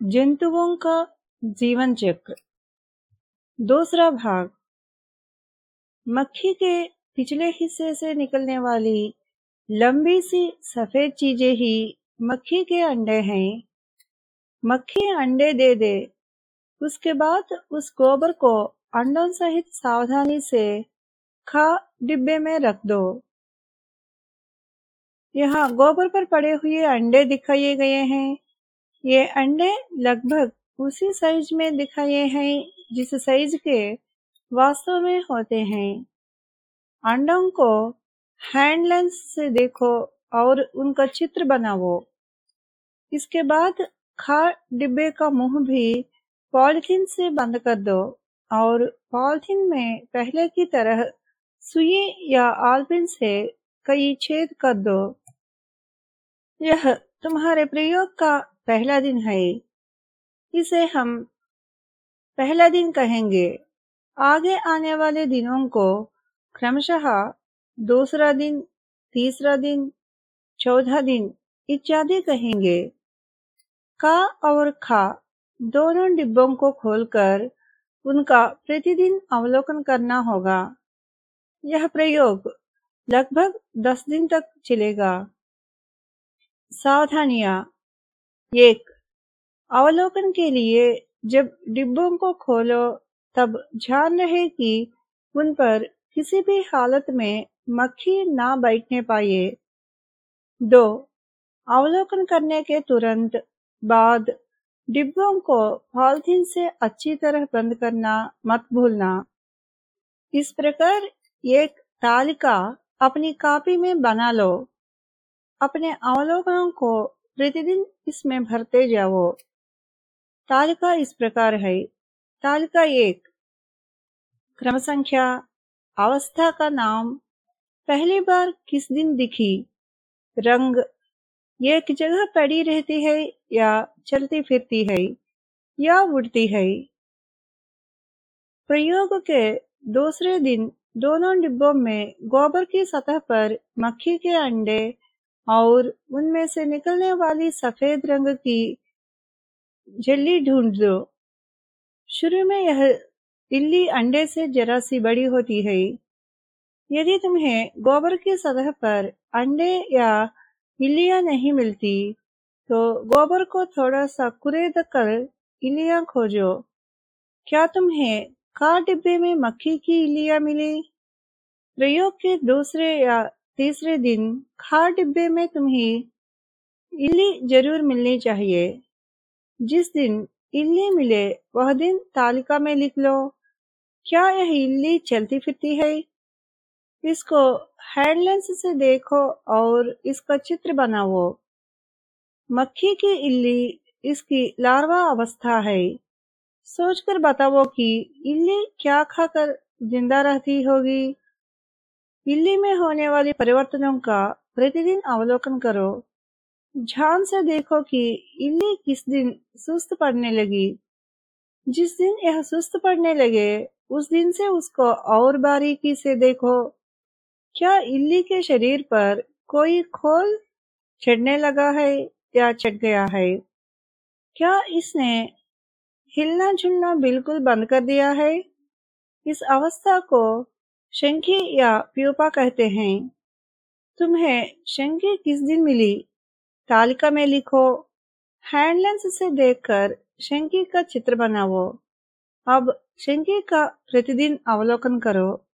जंतुओं का जीवन चक्र। दूसरा भाग, मक्खी के पिछले हिस्से से निकलने वाली लंबी सी सफ़ेद चीज़ें ही मक्खी के अंडे हैं। मक्खी अंडे दे दे, उसके बाद उस गोबर को अंडों सहित सावधानी से खा डिब्बे में रख दो। यहाँ गोबर पर पड़े हुए अंडे दिखाए गए हैं। ये अंडे लगभग उसी साइज़ में दिखाए हैं, जिस साइज़ के वास्तव में होते हैं। अंडों को हैंड लेंस से देखो और उनका चित्र बनाओ। इसके बाद खा डिब्बे का मुँह भी पॉलिथीन से बंद कर दो और पॉलिथीन में पहले की तरह सुई या आलपिन से कई छेद कर दो। यह तुम्हारे प्रयोग का पहला दिन है। इसे हम पहला दिन कहेंगे। आगे आने वाले दिनों को क्रमशः दूसरा दिन, तीसरा दिन, चौथा दिन इत्यादि कहेंगे। का और खा दोनों डिब्बों को खोलकर उनका प्रतिदिन अवलोकन करना होगा। यह प्रयोग लगभग दस दिन तक चलेगा। सावधानियाँ। एक। अवलोकन के लिए जब डिब्बों को खोलो, तब ध्यान रहे कि उन पर किसी भी हालत में मक्खी ना बैठने पाए। दो, अवलोकन करने के तुरंत बाद डिब्बों को पॉलिथीन से अच्छी तरह बंद करना मत भूलना। इस प्रकार एक तालिका अपनी कॉपी में बना लो। अपने अवलोकनों को प्रतिदिन इसमें भरते जाओ। तालिका इस प्रकार है। तालिका एक। क्रम संख्या अवस्था का नाम। पहली बार किस दिन दिखी? रंग। एक जगह पड़ी रहती है या चलती फिरती है या उड़ती है? प्रयोग के दूसरे दिन दोनों डिब्बों में गोबर की सतह पर मक्खी के अंडे और उनमें से निकलने वाली सफ़ेद रंग की झिल्ली ढूंढ दो शुरू में यह इल्ली अंडे से जरा सी बड़ी होती है। यदि तुम्हें गोबर की सतह पर अंडे या इल्लियाँ नहीं मिलती तो गोबर को थोड़ा सा कुरेद कर इल्लियाँ खोजो। क्या तुम्हें कार डिब्बे में मक्खी की इल्लियाँ मिली? प्रयोग के दूसरे या तीसरे दिन खार डिब्बे में तुम्हें इल्ली ज़रूर मिलनी चाहिए। जिस दिन इल्ली मिले, वह दिन तालिका में लिख लो। क्या यह इल्ली चलती फिरती है? इसको हैंडलेंस से देखो और इसका चित्र बनाओ। मक्खी की इल्ली इसकी लार्वा अवस्था है। सोचकर बताओ कि इल्ली क्या खाकर ज़िंदा रहती होगी। इल्ली में होने वाले परिवर्तनों का प्रतिदिन अवलोकन करो। ध्यान से देखो कि इल्ली किस दिन सुस्त पड़ने लगी। जिस दिन यह सुस्त पड़ने लगे, उस दिन से उसको और बारीकी से देखो। क्या इल्ली के शरीर पर कोई खोल चढ़ने लगा है या चढ़ गया है? क्या इसने हिलना झुलना बिल्कुल बंद कर दिया है? इस अवस्था को शंकी या प्यूपा कहते हैं। तुम्हें शंखे किस दिन मिली? तालिका में लिखो, हैंडलेंस से देखकर शंखे का चित्र बनाओ। अब शंखे का प्रतिदिन अवलोकन करो।